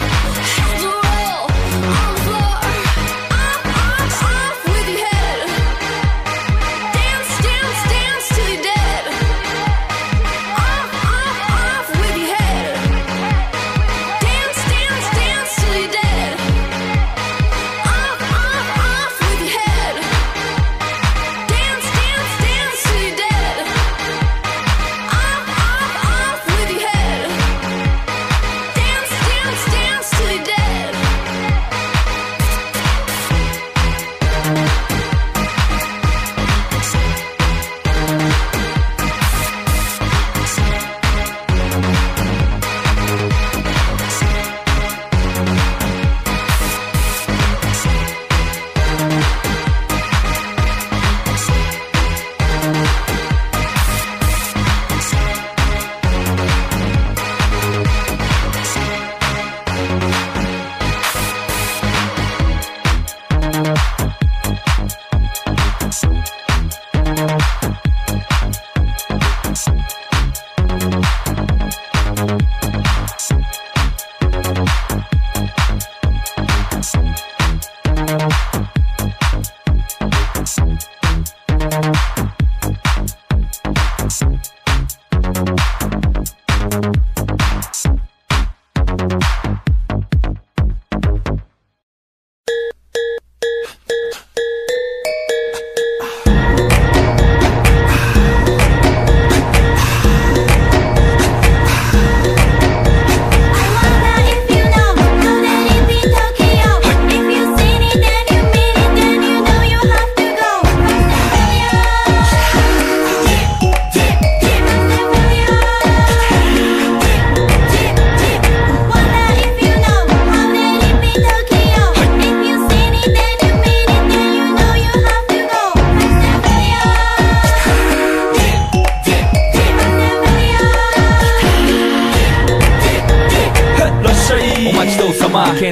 Yeah.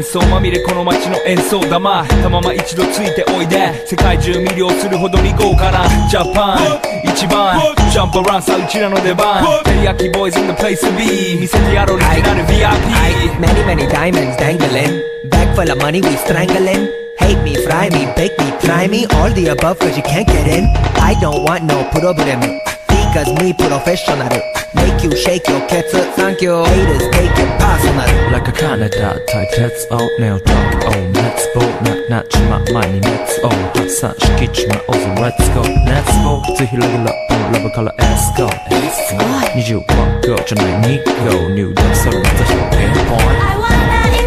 幻想まみれこの街の演奏玉たまま一度ついておいで世界中魅了するほどに豪華なジャパン一番ジャンプアランさうちらの出番テリヤキボーイズ in the place to be 見せてやろうオリジナル VIP Many, many diamonds dangling. Bag full of money, we strangling. Hate me, fry me, bake me, try me. All the above, cause you can't get in. I don't want no problem. Because me professional. Make you shake your cats. Thank you. Haters take it personal. Like a Canada type let's all nail talk oh let's go ななちま前に let's all 発散しきちまおうぞ let's go let's go 靴広げラップラブから let's go let's go 25 go じゃない2 go 入力それまた表現 point I wonder if you know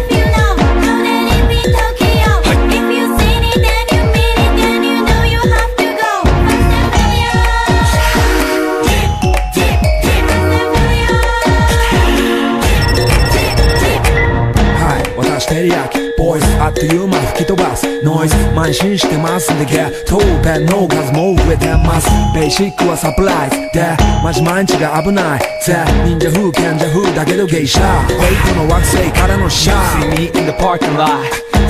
という間吹き飛ばす。ノイズ慢心してますんでゲットペンの数も増えてます。ベーシックはサプライズ。でマジ毎日が危ない。ぜ忍者風賢者風だけどゲイシャフェイクの惑星からのシャー See me in the parking lot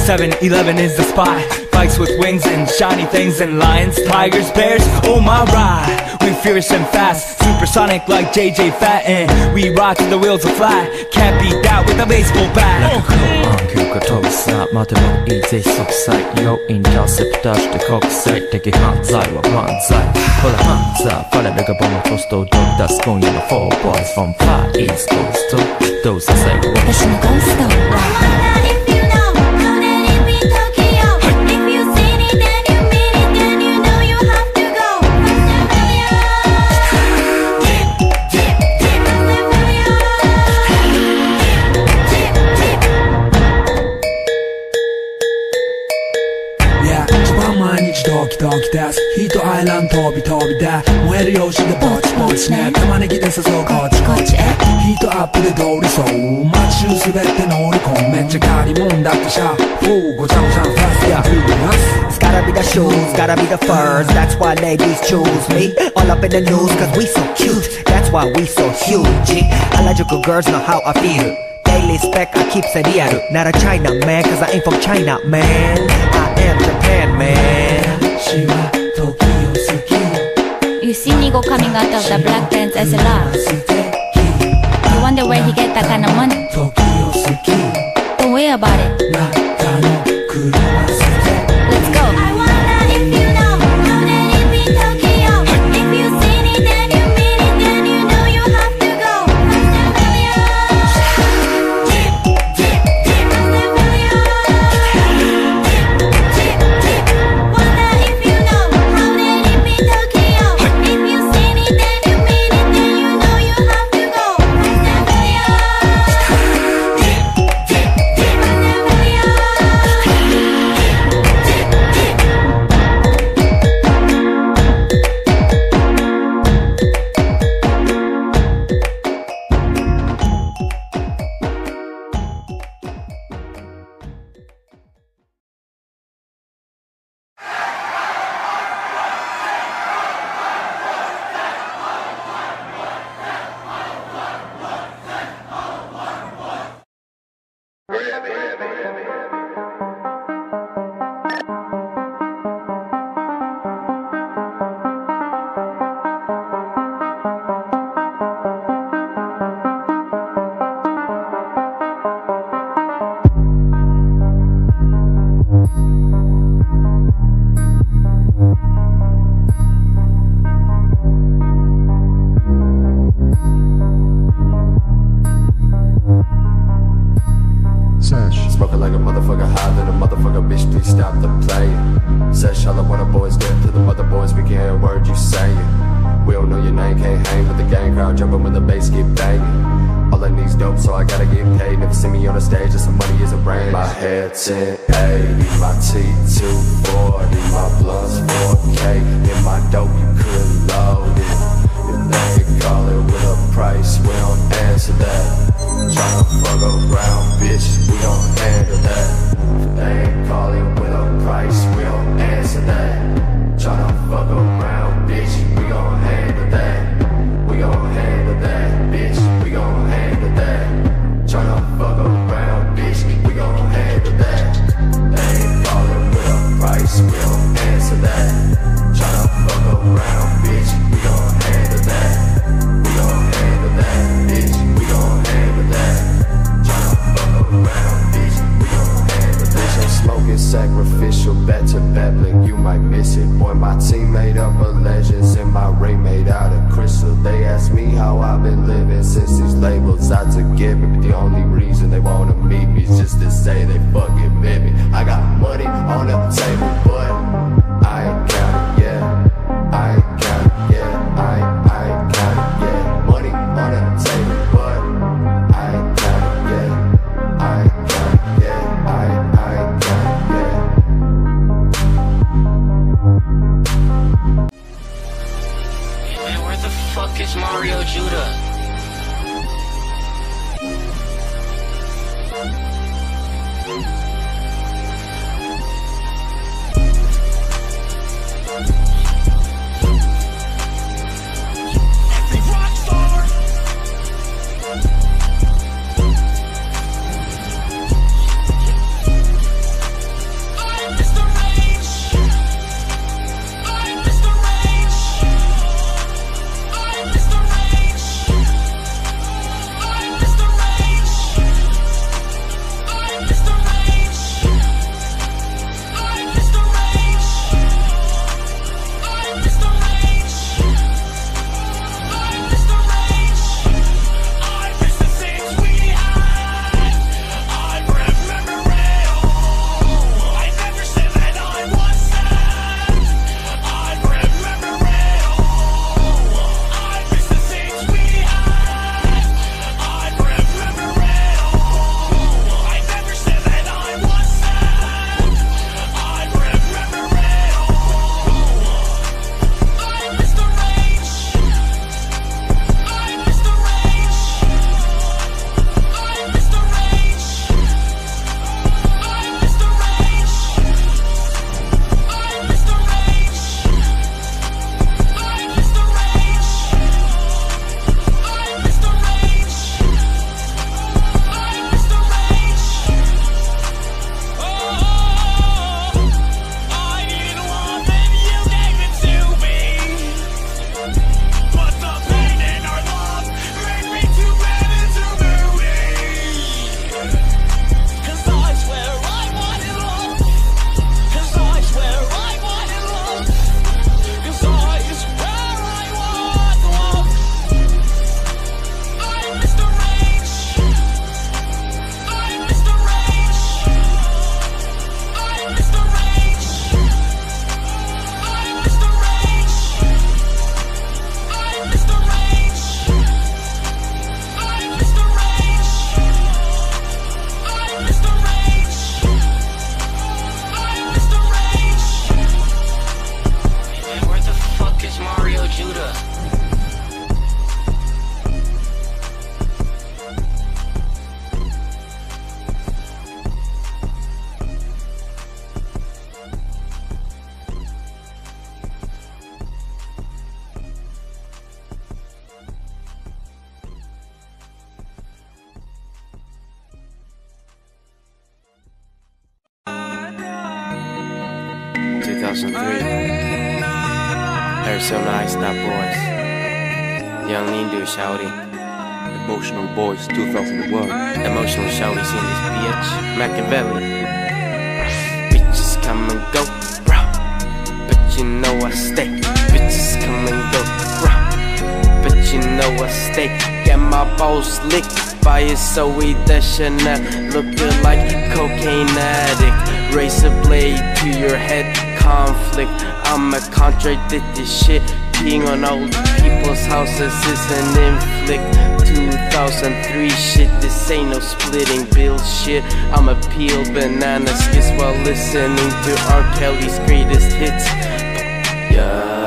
7-Eleven is the spot Bikes with wings and shiny things and lions, tigers, bears, oh my ride We fierce and fast, supersonic like JJ Fatten We ride till the wheels are flat, can't beat that with a baseball bat 暗球が飛ぶさ待てばいいぜ即歳よインターセプターして国際的犯罪は万歳ほらハンザーファレルがボムポストをドッ出す今夜の4 boys from far east coast どうせ最後は私のゴースト 飛び飛びで燃える用紙でぼちぼちね玉ねぎで誘うこっちこっちへヒートアップで通りそう街中滑って乗り込むめっちゃ借りもんだってシャフーごちゃごちゃファストやフーマス It's gotta be the shoes, gotta be the furs. That's why ladies choose me. All up in the news, cause we so cute. That's why we so huge. Harajuku girls know how I feel. Daily spec, I keep it real. Not a China man, cause I ain't from China, man. I am Japan, man. 私は時を好き You see Nigo coming out of the black pants as a lot. You wonder where he get that kind of money. Don't worry about it. and looking like cocaine addict. Race a blade to your head, conflict. I'm a contradict this shit Peeing on old people's houses is an inflict. 2003 shit, this ain't no splitting bill shit. I'm a peel banana skits while listening to R. Kelly's greatest hits. Yeah.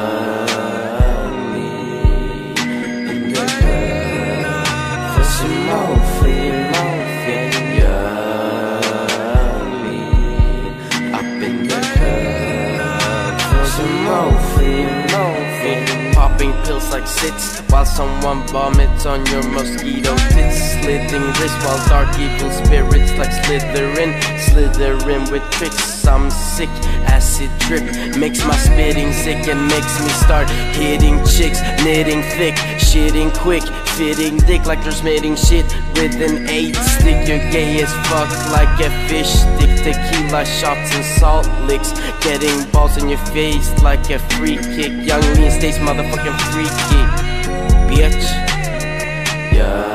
pills like sits While someone vomits on your mosquito tits Slitting wrists while dark evil spirits like slithering Slithering with tricks, I'm sick Acid drip makes my spitting sick And makes me start hitting chicks Knitting thick, shitting quick fitting dick like there's mating shit with an eight stick. You're gay as fuck like a fish stick. Tequila shots and salt licks. Getting balls in your face like a free kick. Young me and motherfucking free kick. Bitch. Yeah.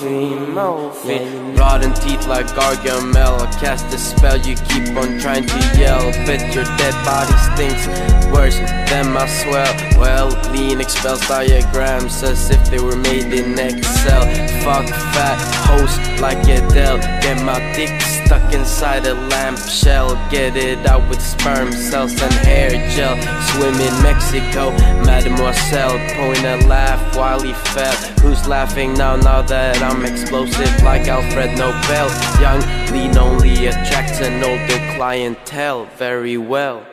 Mofi, Rotten teeth like Gargamel. I cast a spell, you keep on trying to yell. But your dead body stinks worse than my swell. Well, lean expels diagrams as if they were made in Excel. Fuck fat host like Adele. Get my dick stuck inside a lamp shell. Get it out with sperm cells and hair gel. Swim in Mexico, Mademoiselle. Point Point a laugh while he fell. Who's laughing now? Now that I'm explosive like Alfred Nobel. Young, lean, only attracts an older clientele very well.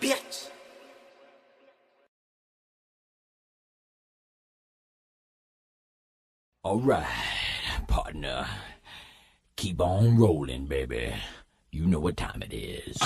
Bitch. Alright, partner. Keep on rolling, baby. You know what time it is.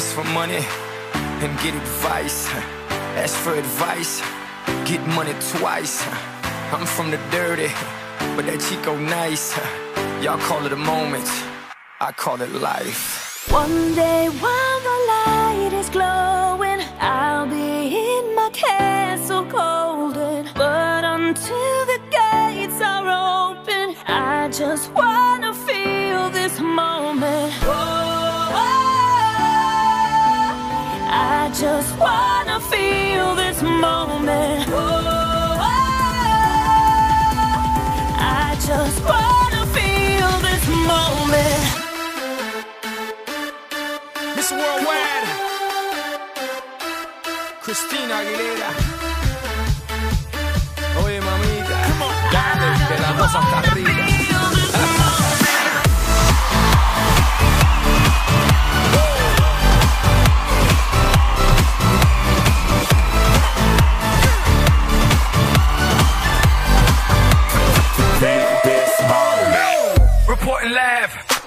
Ask for money and get advice. Ask for advice, get money twice. I'm from the dirty, but that Chico nice. Y'all call it a moment, I call it life. One day while the light is glowing, I'll be in my castle golden. But until the gates are open, I just wanna wanna feel this moment. Oh, I just wanna feel this moment. Miss Worldwide, Christina Aguilera. Oye, mamita, dale, de las dos hasta arriba.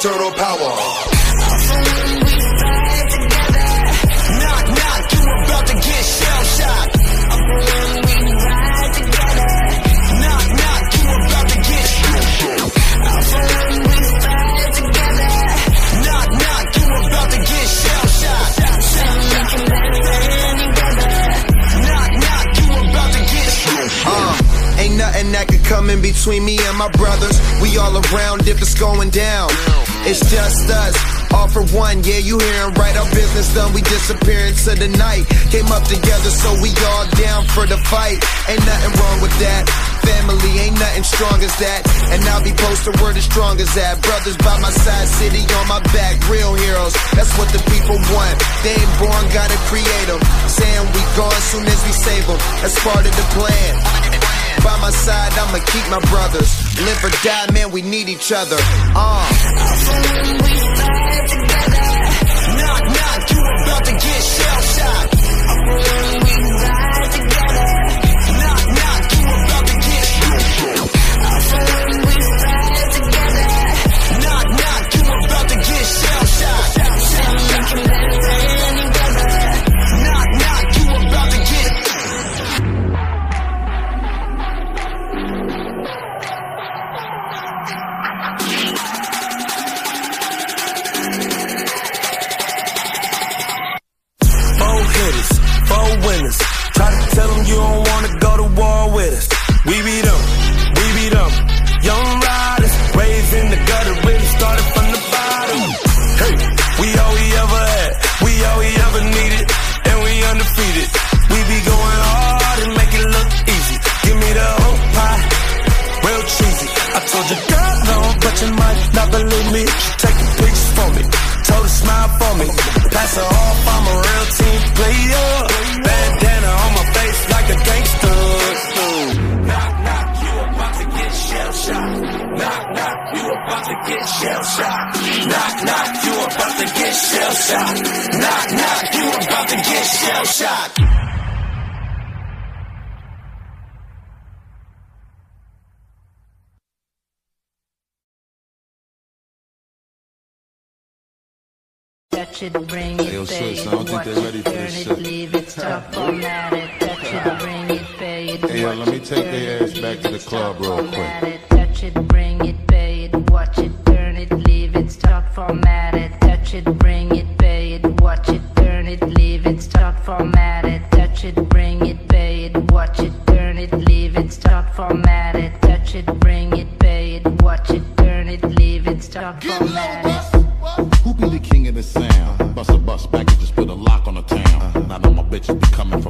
turtle power. between me and my brothers. We all around if it's going down. It's just us. All for one, yeah, you hearin' right. Our business done, we disappear to the night. Came up together, so we all down for the fight. Ain't nothing wrong with that. Family ain't nothing strong as that. And I'll be posted where the strong as that. Brothers by my side, city on my back. Real heroes, that's what the people want. They ain't born, gotta create them. Saying we gone soon as we save them. That's part of the plan. By my side, I'ma keep my brothers. Live or die, man, we need each other. Uh. Knock knock, you about to get shell shocked. touch it, bring it, Yo, pay it, watch it, turn it, leave it, stop format it, touch it, bring it, pay it, Hey, yo, let me take their ass back to the club real quick. Touch it, bring it, pay it, watch it, turn it, leave it, stop format it, touch it, bring it, pay it, watch it, turn it, leave it, stop format it, touch it, bring it, pay it, watch it, turn it, leave it, stop format it, touch it, bring it, pay it, watch it, turn it, leave it, stop format it. Who be the king of the sound? bitches be coming from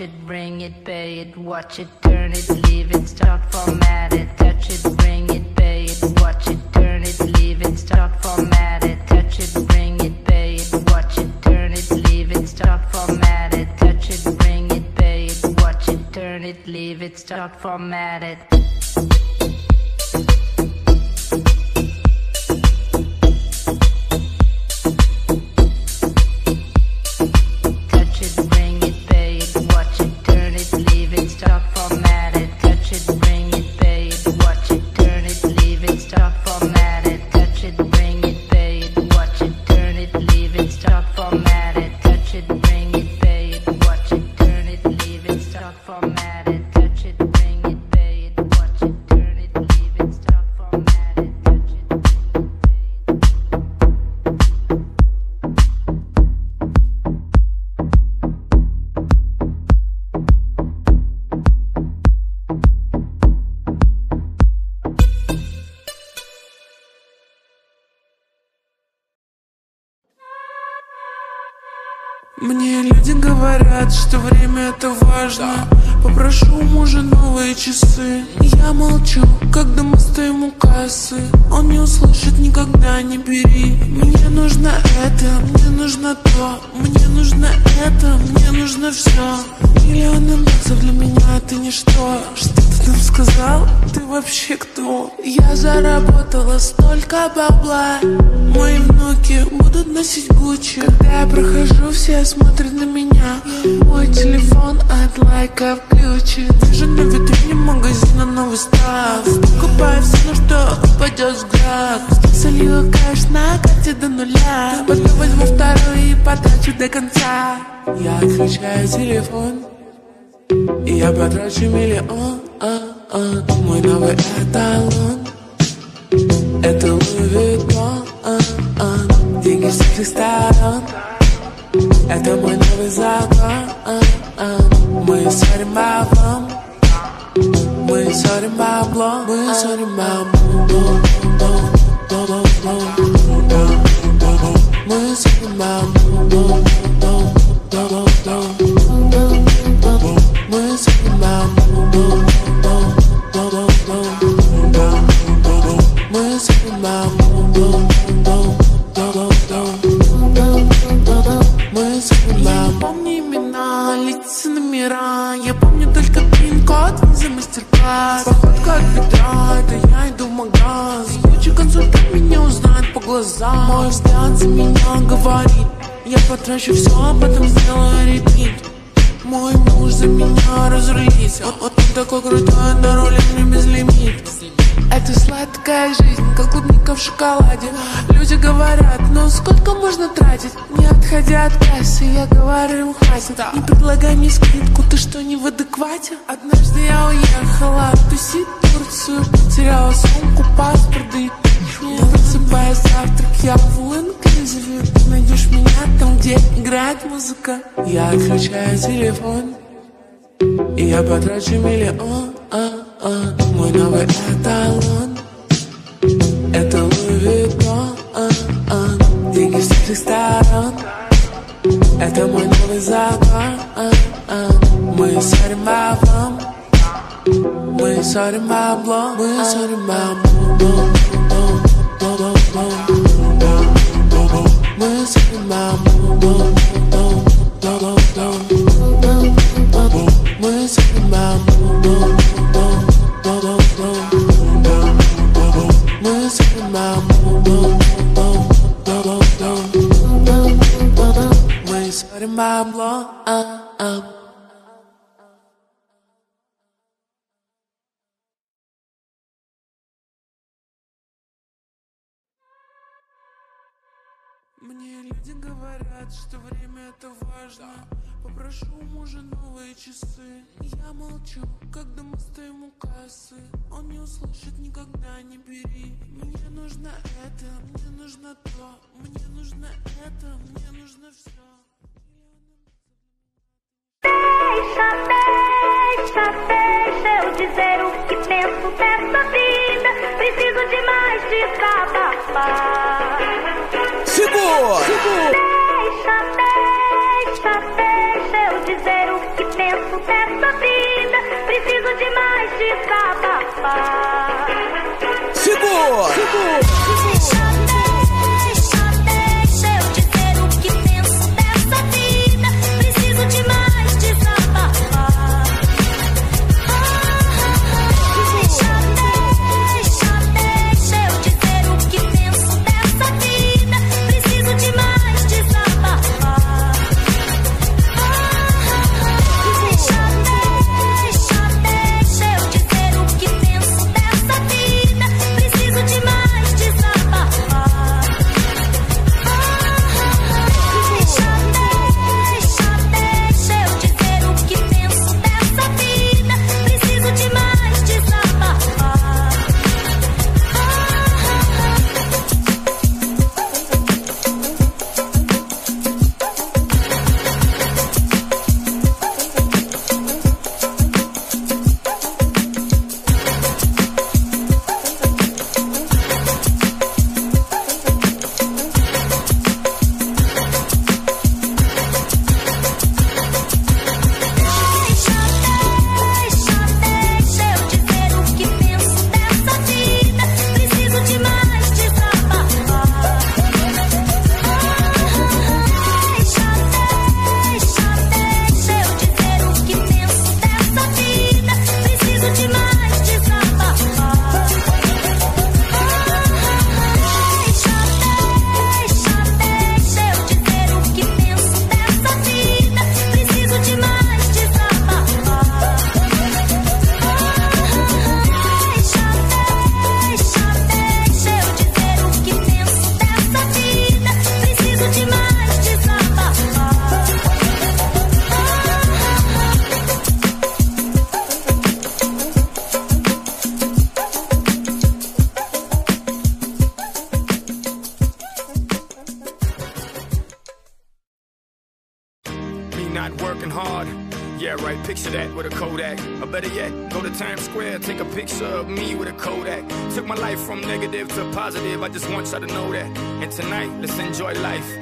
It, bring it, pay it, watch it, turn it, leave it, start format it, touch it, bring it, pay it, watch it, turn it, leave it, start format it, touch it, bring it, pay it, watch it, turn it, leave it, start format it, touch it, bring it, pay it, watch it, turn it, leave it, start format it. Часы Я молчу, когда мы стоим у кассы. Он не услышит никогда, не бери. Мне нужно это, мне нужно то. Мне нужно это, мне нужно все Миллионы баксов для меня это ничто. Что ты там сказал? Ты вообще кто? Я заработала столько бабла. Мои внуки будут носить Гуччи. Когда я прохожу, все смотрят на меня Мой телефон от лайка в ключе Даже на витрине магазина новый став. Покупаю все, на что упадет взгляд. Солила кэш на карте до нуля. Потом возьму второй и потрачу до конца. Я отключаю телефон. И я потрачу миллион. Мой новый эталон. Это Louis Vuitton Деньги с всех сторон Это мой новый закон Мы ссорим баблом Мы ссорим баблом Мы ссорим баблом Мы ссорим баблом номера Я помню только пин-код, виза, мастер-класс. Походка от бедра, это я иду в магаз. Лучший консультант меня узнает по глазам. Мой взгляд за меня говорит. Я потрачу все, а потом сделаю репит мой муж за меня разрулится Он, он такой крутой, на руле мне безлимит Это сладкая жизнь, как клубника в шоколаде. Люди говорят, ну сколько можно тратить? Не отходя от кассы, я говорю им хватит Не предлагай мне скидку, ты что, не в адеквате? Однажды я уехала тусить Турцию Потеряла сумку, паспорт, и не просыпаясь завтрак, я в инклюзиве Ты найдешь меня там, где играет музыка. Я отключаю телефон И я потрачу миллион Мой новый эталон Это Louis Vuitton Деньги с всех сторон Это мой новый закон Мы ссорим баблом Мы ссорим баблом Мы ссорим баблом Мы ссорим баблом Мы ссорим баблом Мне люди говорят, что время это важно. Попрошу мужа новые часы Я молчу, когда мы стоим у кассы Он не услышит никогда, не бери Мне нужно это, мне нужно то Мне нужно это, мне нужно все Deixa, deixa, deixa eu dizer o que penso dessa vida. Preciso de mais desabafar. Segura! Deixa, deixa, deixa eu dizer o que penso dessa vida. Preciso de mais desabafar. Segura! Deixa, deixa, just want y'all to know that. And tonight, let's enjoy life.